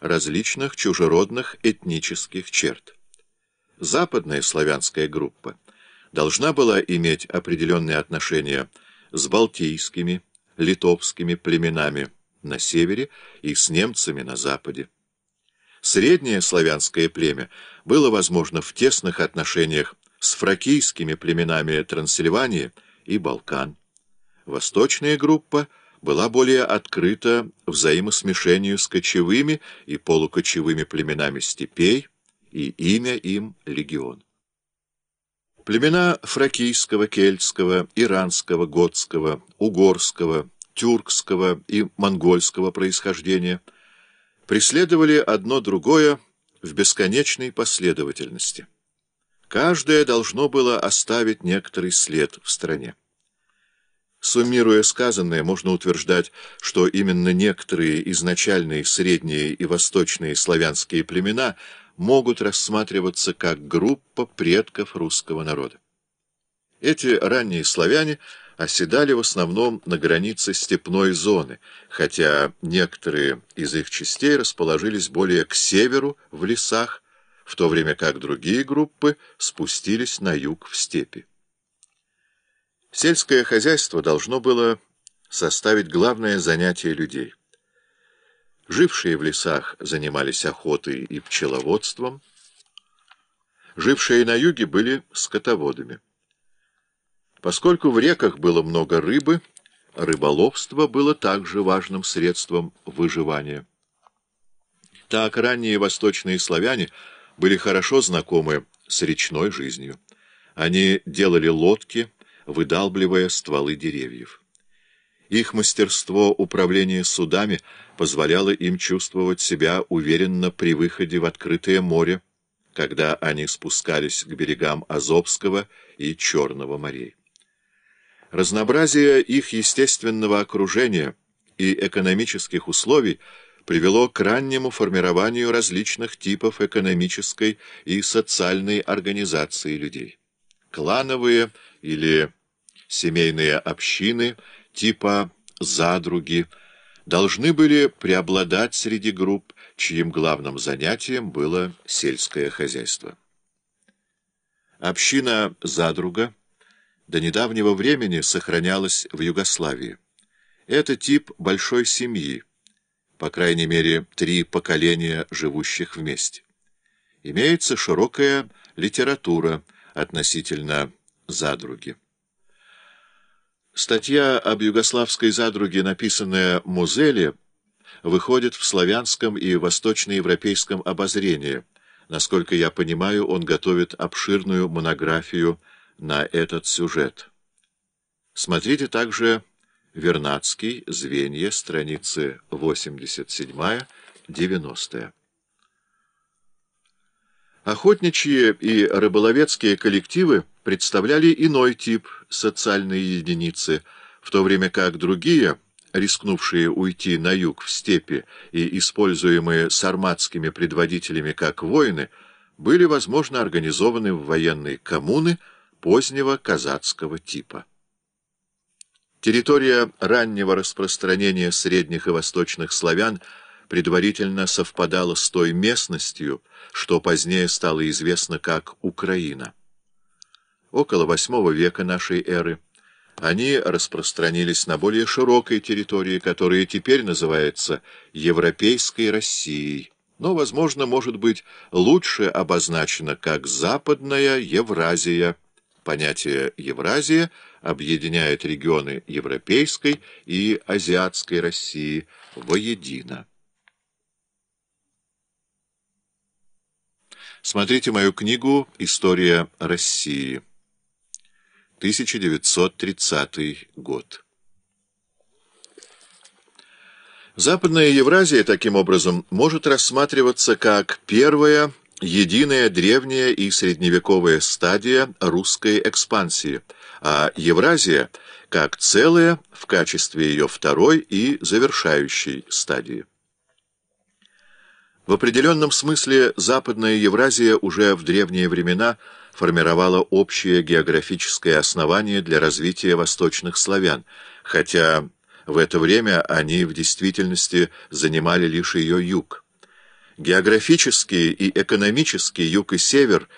различных чужеродных этнических черт. Западная славянская группа должна была иметь определенные отношения с балтийскими, литовскими племенами на севере и с немцами на западе. Среднее славянское племя было, возможно, в тесных отношениях с фракийскими племенами Трансильвании и Балкан. Восточная группа была более открыта взаимосмешению с кочевыми и полукочевыми племенами степей, и имя им — легион. Племена фракийского, кельтского, иранского, готского, угорского, тюркского и монгольского происхождения преследовали одно другое в бесконечной последовательности. Каждое должно было оставить некоторый след в стране. Суммируя сказанное, можно утверждать, что именно некоторые изначальные средние и восточные славянские племена могут рассматриваться как группа предков русского народа. Эти ранние славяне оседали в основном на границе степной зоны, хотя некоторые из их частей расположились более к северу в лесах, в то время как другие группы спустились на юг в степи. Сельское хозяйство должно было составить главное занятие людей. Жившие в лесах занимались охотой и пчеловодством, жившие на юге были скотоводами. Поскольку в реках было много рыбы, рыболовство было также важным средством выживания. Так ранние восточные славяне были хорошо знакомы с речной жизнью. Они делали лодки, выдалбливая стволы деревьев. Их мастерство управления судами позволяло им чувствовать себя уверенно при выходе в открытое море, когда они спускались к берегам Азовского и Черного морей. Разнообразие их естественного окружения и экономических условий привело к раннему формированию различных типов экономической и социальной организации людей. Клановые или семейные общины типа «задруги» должны были преобладать среди групп, чьим главным занятием было сельское хозяйство. Община «задруга» до недавнего времени сохранялась в Югославии. Это тип большой семьи, по крайней мере, три поколения живущих вместе. Имеется широкая литература относительно задруги. Статья об югославской задруге, написанная Музеле, выходит в славянском и восточноевропейском обозрении. Насколько я понимаю, он готовит обширную монографию на этот сюжет. Смотрите также Вернадский, Звенья, страницы 87-90. Охотничьи и рыболовецкие коллективы представляли иной тип социальной единицы, в то время как другие, рискнувшие уйти на юг в степи и используемые сарматскими предводителями как воины, были, возможно, организованы в военные коммуны позднего казацкого типа. Территория раннего распространения средних и восточных славян – предварительно совпадало с той местностью, что позднее стало известно как Украина. Около VIII века нашей эры они распространились на более широкой территории, которая теперь называется Европейской Россией, но, возможно, может быть лучше обозначена как Западная Евразия. Понятие «Евразия» объединяет регионы Европейской и Азиатской России воедино. Смотрите мою книгу «История России». 1930 год. Западная Евразия, таким образом, может рассматриваться как первая, единая древняя и средневековая стадия русской экспансии, а Евразия — как целая в качестве ее второй и завершающей стадии. В определенном смысле Западная Евразия уже в древние времена формировала общее географическое основание для развития восточных славян, хотя в это время они в действительности занимали лишь ее юг. Географические и экономические юг и север